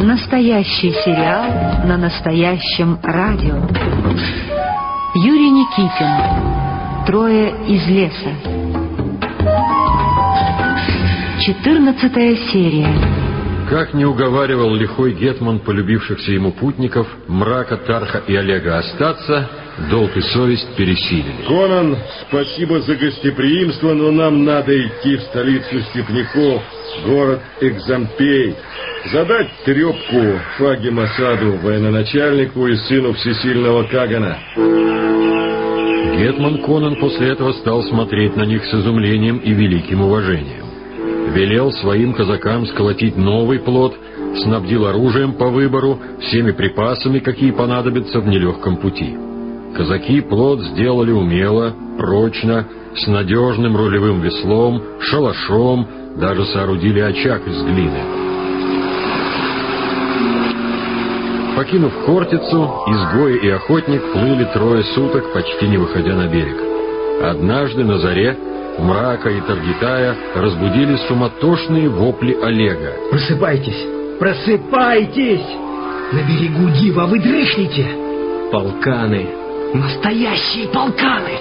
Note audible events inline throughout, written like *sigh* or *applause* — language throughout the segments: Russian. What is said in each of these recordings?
Настоящий сериал на настоящем радио. Юрий Никитин. Трое из леса. Четырнадцатая серия. Как не уговаривал лихой Гетман полюбившихся ему путников, мрака, Тарха и Олега остаться, долг и совесть пересилили. Конан, спасибо за гостеприимство, но нам надо идти в столицу степняков, город Экзампей, задать трепку Фаги Масаду, военачальнику и сыну всесильного Кагана. Гетман Конан после этого стал смотреть на них с изумлением и великим уважением. Велел своим казакам сколотить новый плод, снабдил оружием по выбору, всеми припасами, какие понадобятся в нелегком пути. Казаки плод сделали умело, прочно, с надежным рулевым веслом, шалашом, даже соорудили очаг из глины. Покинув Хортицу, изгой и охотник плыли трое суток, почти не выходя на берег. Однажды на заре Мрака и Таргитая разбудили суматошные вопли Олега. Просыпайтесь! Просыпайтесь! На берегу Дива вы дрыхнете! Полканы! Настоящие полканы!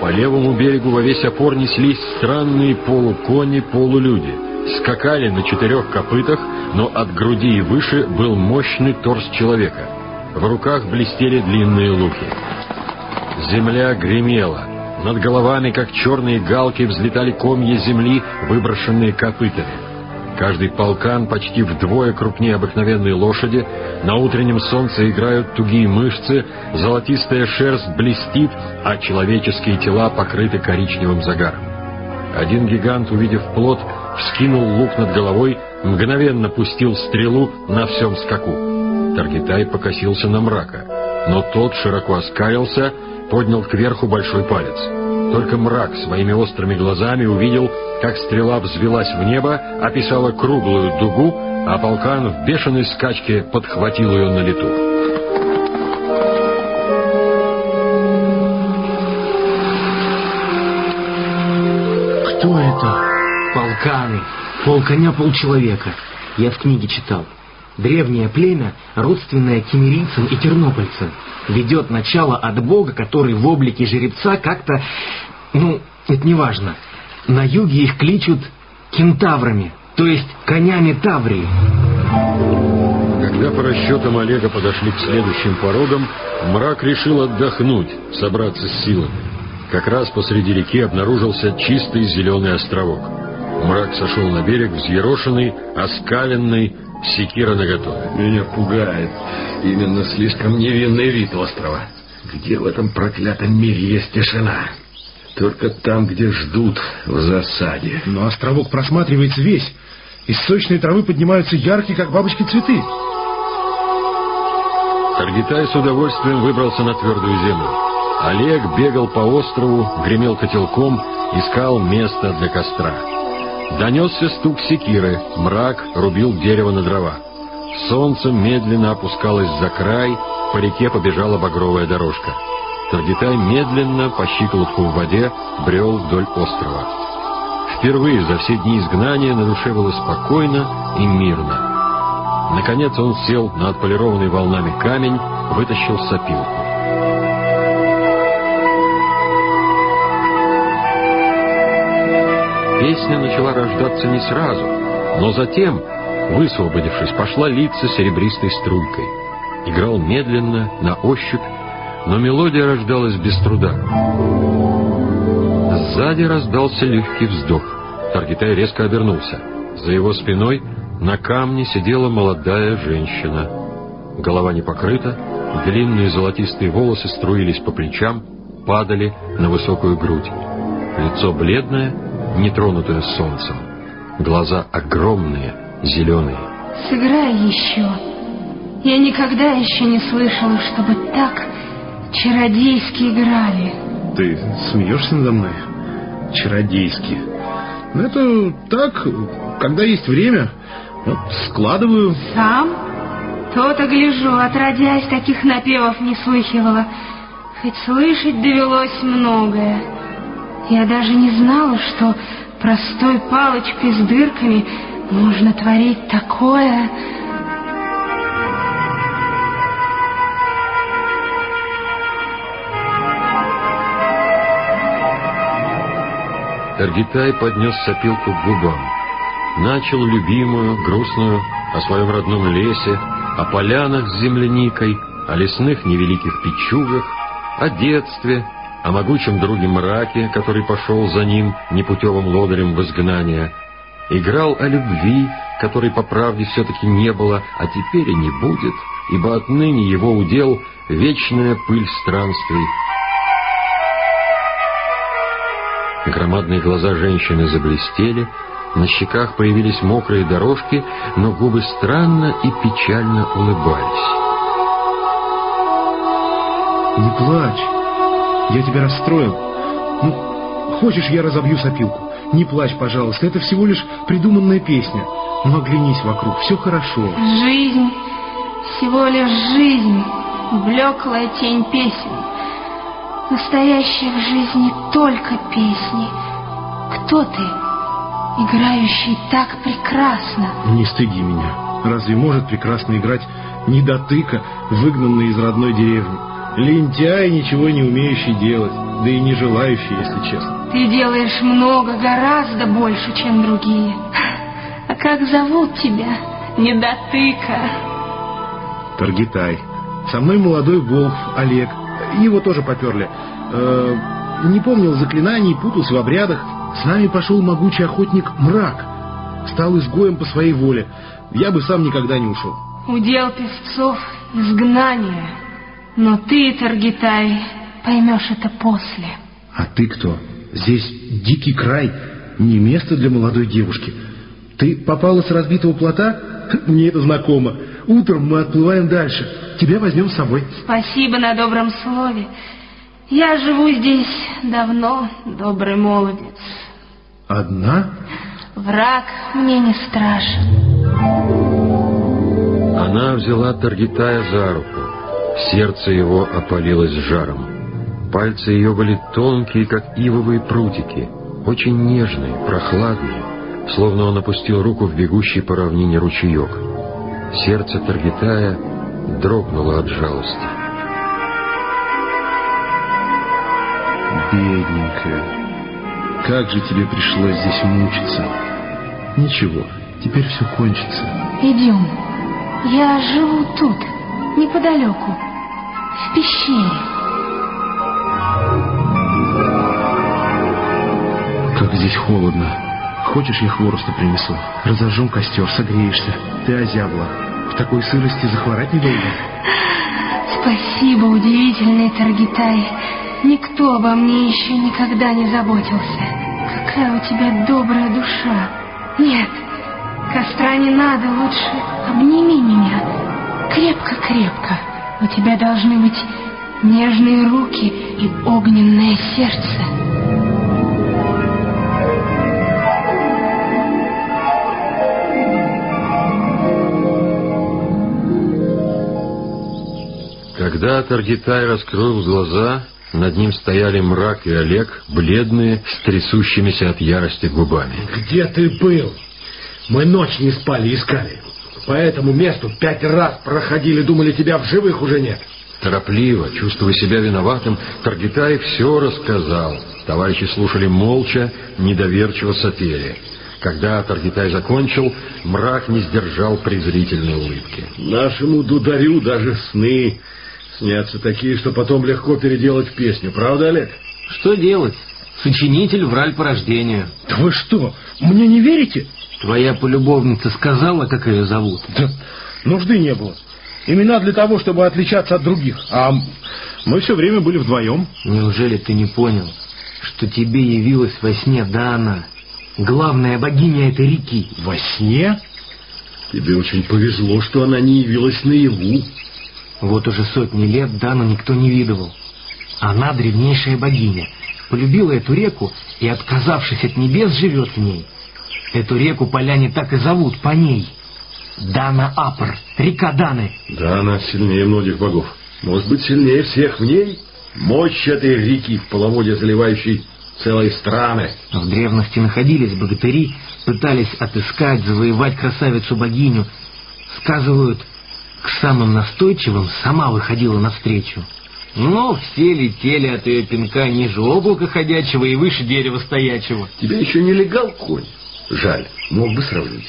По левому берегу во весь опор неслись странные полукони, полулюди. Скакали на четырех копытах, но от груди и выше был мощный торс человека. В руках блестели длинные луки. Земля гремела. Над головами, как черные галки, взлетали комья земли, выброшенные копытами. Каждый полкан почти вдвое крупнее обыкновенной лошади, на утреннем солнце играют тугие мышцы, золотистая шерсть блестит, а человеческие тела покрыты коричневым загаром. Один гигант, увидев плод, вскинул лук над головой, мгновенно пустил стрелу на всем скаку. Таргитай покосился на мрака, но тот широко оскалился, поднял кверху большой палец. Только мрак своими острыми глазами увидел, как стрела взвелась в небо, описала круглую дугу, а полкан в бешеной скачке подхватил ее на лету. Кто это? Полканы. Полконя полчеловека. Я в книге читал. Древнее племя, родственное кемерийцам и тернопольцам, ведет начало от бога, который в облике жеребца как-то... Ну, это не важно. На юге их кличут кентаврами, то есть конями Таврии. Когда по расчетам Олега подошли к следующим порогам, мрак решил отдохнуть, собраться с силами. Как раз посреди реки обнаружился чистый зеленый островок. Мрак сошел на берег, взъерошенный, оскаленный, секира наготове. Меня пугает именно слишком невинный вид острова. Где в этом проклятом мире есть тишина? Только там, где ждут в засаде. Но островок просматривается весь. Из сочной травы поднимаются яркие, как бабочки, цветы. Таргитай с удовольствием выбрался на твердую землю. Олег бегал по острову, гремел котелком, искал место для костра. Донесся стук секиры, мрак рубил дерево на дрова. Солнце медленно опускалось за край, по реке побежала багровая дорожка. Таргитай медленно, по щиколотку в воде, брел вдоль острова. Впервые за все дни изгнания на душе было спокойно и мирно. Наконец он сел на отполированный волнами камень, вытащил сопилку. Песня начала рождаться не сразу, но затем, высвободившись, пошла литься серебристой струйкой. Играл медленно, на ощупь, но мелодия рождалась без труда. Сзади раздался легкий вздох. Таргитай резко обернулся. За его спиной на камне сидела молодая женщина. Голова не покрыта, длинные золотистые волосы струились по плечам, падали на высокую грудь. Лицо бледное, нетронутое солнцем. Глаза огромные, зеленые. Сыграй еще. Я никогда еще не слышала, чтобы так чародейски играли. Ты смеешься надо мной? Чародейски. Ну, это так, когда есть время. Вот, складываю. Сам? То-то гляжу, отродясь, таких напевов не слыхивала. Хоть слышать довелось многое. Я даже не знала, что простой палочкой с дырками можно творить такое? Таргитай поднес сопилку к губам. Начал любимую, грустную, о своем родном лесе, о полянах с земляникой, о лесных невеликих печугах, о детстве, о могучем друге мраке, который пошел за ним непутевым лодырем в изгнание. Играл о любви, которой по правде все-таки не было, а теперь и не будет, ибо отныне его удел — вечная пыль странствий, Громадные глаза женщины заблестели, на щеках появились мокрые дорожки, но губы странно и печально улыбались. Не плачь. Я тебя расстроил. Ну, хочешь, я разобью сопилку? Не плачь, пожалуйста. Это всего лишь придуманная песня. Но оглянись вокруг. Все хорошо. Жизнь, всего лишь жизнь, блеклая тень песен. Настоящая в жизни только песни. Кто ты, играющий так прекрасно? Не стыди меня. Разве может прекрасно играть недотыка, выгнанный из родной деревни? Лентяй, ничего не умеющий делать, да и не желающий, если честно. Ты делаешь много, гораздо больше, чем другие. А как зовут тебя? Недотыка. Таргитай. Со мной молодой волк Олег. Его тоже поперли. Э, не помнил заклинаний, путался в обрядах. С нами пошел могучий охотник Мрак. Стал изгоем по своей воле. Я бы сам никогда не ушел. Удел певцов — изгнание. Но ты, Таргитай, поймешь это после. А ты кто? Здесь дикий край, не место для молодой девушки. Ты попала с разбитого плота? *laughs* Мне это знакомо. Утром мы отплываем дальше. Тебя возьмем с собой. Спасибо на добром слове. Я живу здесь давно, добрый молодец. Одна? Враг мне не страшен. Она взяла Таргитая за руку. Сердце его опалилось жаром. Пальцы ее были тонкие, как ивовые прутики, очень нежные, прохладные, словно он опустил руку в бегущий по равнине ручеек. Сердце Таргитая дрогнуло от жалости. Бедненькая, как же тебе пришлось здесь мучиться. Ничего, теперь все кончится. Идем. Я живу тут, неподалеку, в пещере. Как здесь холодно. Хочешь, я хвороста принесу? Разожжем костер, согреешься. Ты озябла. В такой сырости захворать недолго. Спасибо, удивительный Таргитай. Никто обо мне еще никогда не заботился. Какая у тебя добрая душа. Нет, костра не надо, лучше обними меня. Крепко-крепко. У тебя должны быть нежные руки и огненное сердце. Когда Таргитай раскрыл глаза, над ним стояли мрак и Олег, бледные, с трясущимися от ярости губами. Где ты был? Мы ночь не спали, искали. По этому месту пять раз проходили, думали, тебя в живых уже нет. Торопливо, чувствуя себя виноватым, Таргитай все рассказал. Товарищи слушали молча, недоверчиво сопели. Когда Таргитай закончил, мрак не сдержал презрительной улыбки. Нашему дударю даже сны снятся такие, что потом легко переделать в песню. Правда, Олег? Что делать? Сочинитель враль по рождению. Да вы что, мне не верите? Твоя полюбовница сказала, как ее зовут? Да нужды не было. Имена для того, чтобы отличаться от других. А мы все время были вдвоем. Неужели ты не понял, что тебе явилась во сне Дана, главная богиня этой реки? Во сне? Тебе очень повезло, что она не явилась наяву. Вот уже сотни лет Дану никто не видывал. Она древнейшая богиня, полюбила эту реку и, отказавшись от небес, живет в ней. Эту реку поляне так и зовут по ней. Дана Апр, река Даны. Да, она сильнее многих богов. Может быть, сильнее всех в ней? Мощь этой реки в половодье заливающей целые страны. В древности находились богатыри, пытались отыскать, завоевать красавицу-богиню. Сказывают, к самым настойчивым сама выходила навстречу. Но все летели от ее пинка ниже облака ходячего и выше дерева стоячего. Тебе еще не легал конь. Жаль, мог бы сравнить.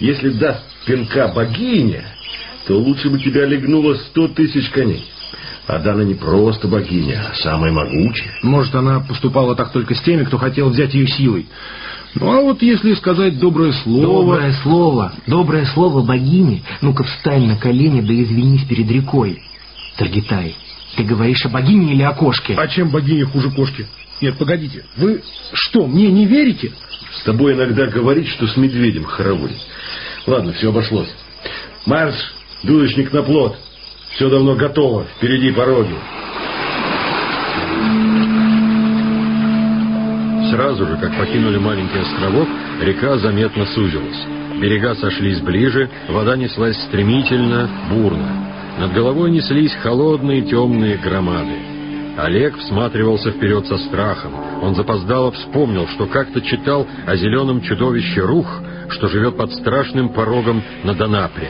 Если даст пинка богиня, то лучше бы тебя легнуло сто тысяч коней. А Дана не просто богиня, а самая могучая. Может, она поступала так только с теми, кто хотел взять ее силой. Ну, а вот если сказать доброе слово... Доброе слово, доброе слово богини. Ну-ка встань на колени, да извинись перед рекой. Таргитай, ты говоришь о богине или о кошке? А чем богиня хуже кошки? Нет, погодите, вы что, мне не верите? С тобой иногда говорить, что с медведем хороводить. Ладно, все обошлось. Марш, дудочник на плот. Все давно готово, впереди пороги. Сразу же, как покинули маленький островок, река заметно сузилась. Берега сошлись ближе, вода неслась стремительно, бурно. Над головой неслись холодные темные громады. Олег всматривался вперед со страхом. Он запоздало вспомнил, что как-то читал о зеленом чудовище Рух, что живет под страшным порогом на Донапре.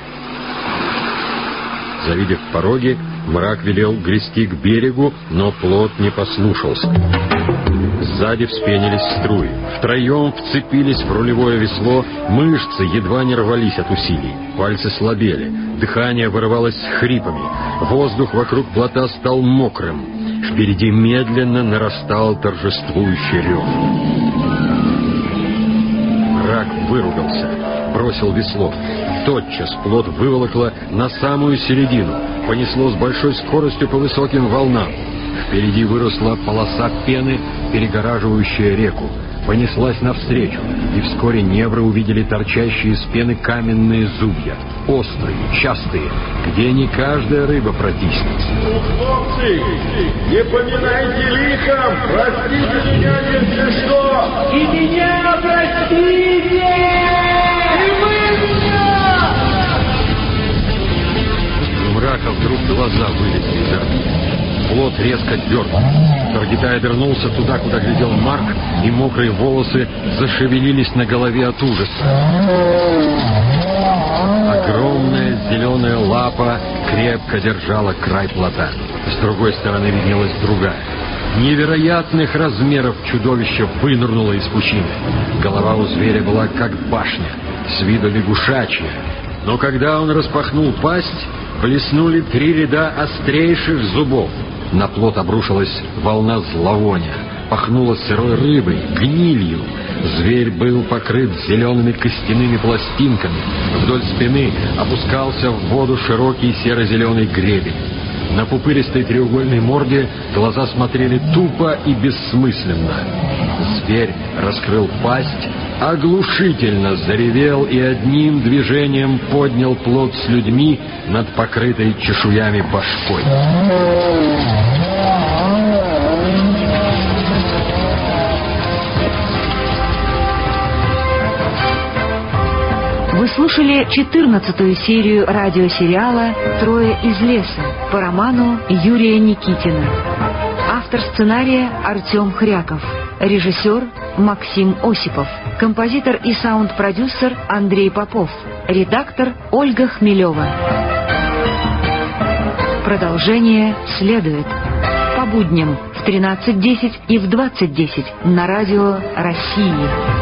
Завидев пороги, мрак велел грести к берегу, но плот не послушался. Сзади вспенились струи. Втроем вцепились в рулевое весло, мышцы едва не рвались от усилий. Пальцы слабели, дыхание вырывалось хрипами. Воздух вокруг плота стал мокрым. Впереди медленно нарастал торжествующий рев. Рак выругался, бросил весло. Тотчас плот выволокло на самую середину, понесло с большой скоростью по высоким волнам. Впереди выросла полоса пены, перегораживающая реку. Понеслась навстречу, и вскоре невры увидели торчащие из пены каменные зубья. Острые, частые, где не каждая рыба протиснется. Ну, хлопцы, не поминайте лихом, простите меня, если что. И меня простите! И вы меня! У мрака вдруг глаза вылезли изо рта. Плот резко дернул. Таргитай обернулся туда, куда глядел Марк, и мокрые волосы зашевелились на голове от ужаса. Огромная зеленая лапа крепко держала край плота. С другой стороны виднелась другая. Невероятных размеров чудовище вынырнуло из пучины. Голова у зверя была как башня, с виду лягушачья. Но когда он распахнул пасть, блеснули три ряда острейших зубов. На плот обрушилась волна зловония, пахнула сырой рыбой, гнилью. Зверь был покрыт зелеными костяными пластинками. Вдоль спины опускался в воду широкий серо-зеленый гребень. На пупыристой треугольной морде глаза смотрели тупо и бессмысленно. Зверь раскрыл пасть, оглушительно заревел и одним движением поднял плод с людьми над покрытой чешуями башкой. Вы слушали 14 серию радиосериала «Трое из леса» по роману Юрия Никитина. Автор сценария Артем Хряков. Режиссер Максим Осипов. Композитор и саунд-продюсер Андрей Попов. Редактор Ольга Хмелева. Продолжение следует. По будням в 13.10 и в 20.10 на радио России.